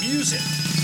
music.